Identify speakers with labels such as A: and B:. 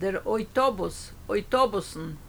A: der Autobus, Autobusen.